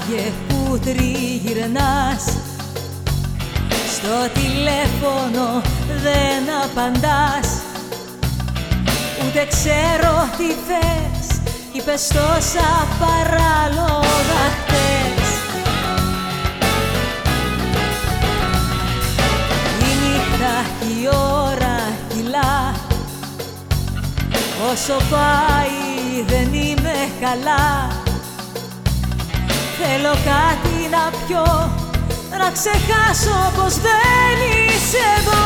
άραγε που τριγυρνάς. Στο τηλέφωνο δεν απαντάς. Ούτε ξέρω τι θες Είπες τόσα παράλογα χτες Η νύχτα η ώρα κυλά. Όσο πάει δεν είμαι καλά. Θέλω κάτι να πιω να ξεχάσω πως δεν είσαι εδώ.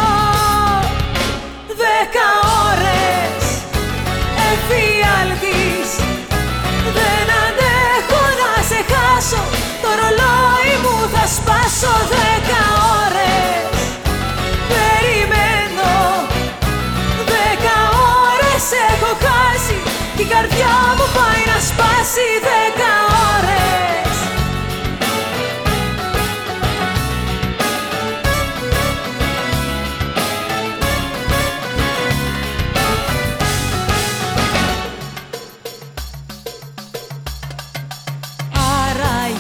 Δέκα ώρες εφιάλτης Δεν αντέχω να σε χάσω Το ρολόι μου θα σπάσω. Δέκα ώρες περιμένω. Δέκα ώρες έχω χάσει Την καρδιά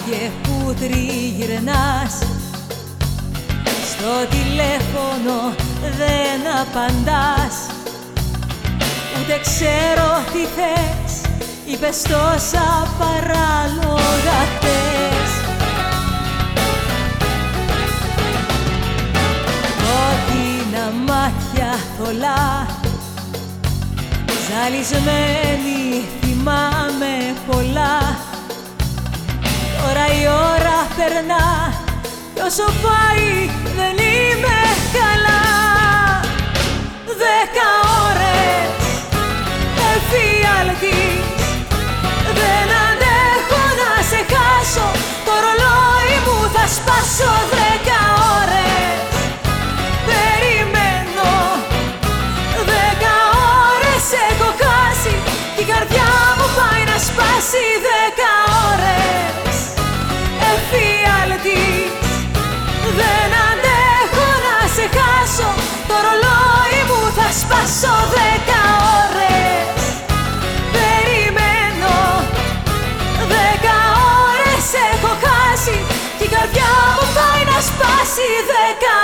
Άραγε που τριγυρνάς. Στο τηλέφωνο δεν απαντάς. Ούτε ξέρω τι θες Είπες τόσα παράλογα χτες Κόκκινα μάτια θολά Ζαλισμένη θυμάμαι περνά Κι όσο πάει δεν είμαι καλά. Δέκα ώρες εφιάλτης Δεν αντέχω να σε χάσω. Το ρολόι μου θα σπάσω Δέκα ώρες. Περιμένω. Δέκα ώρες έχω χάσει. Την καρδιά μου πάει να σπάσει θα σπάσω δέκα ώρες. Περιμένω. Δέκα ώρες έχω χάσει. Και η καρδιά μου πάει να σπάσει δέκα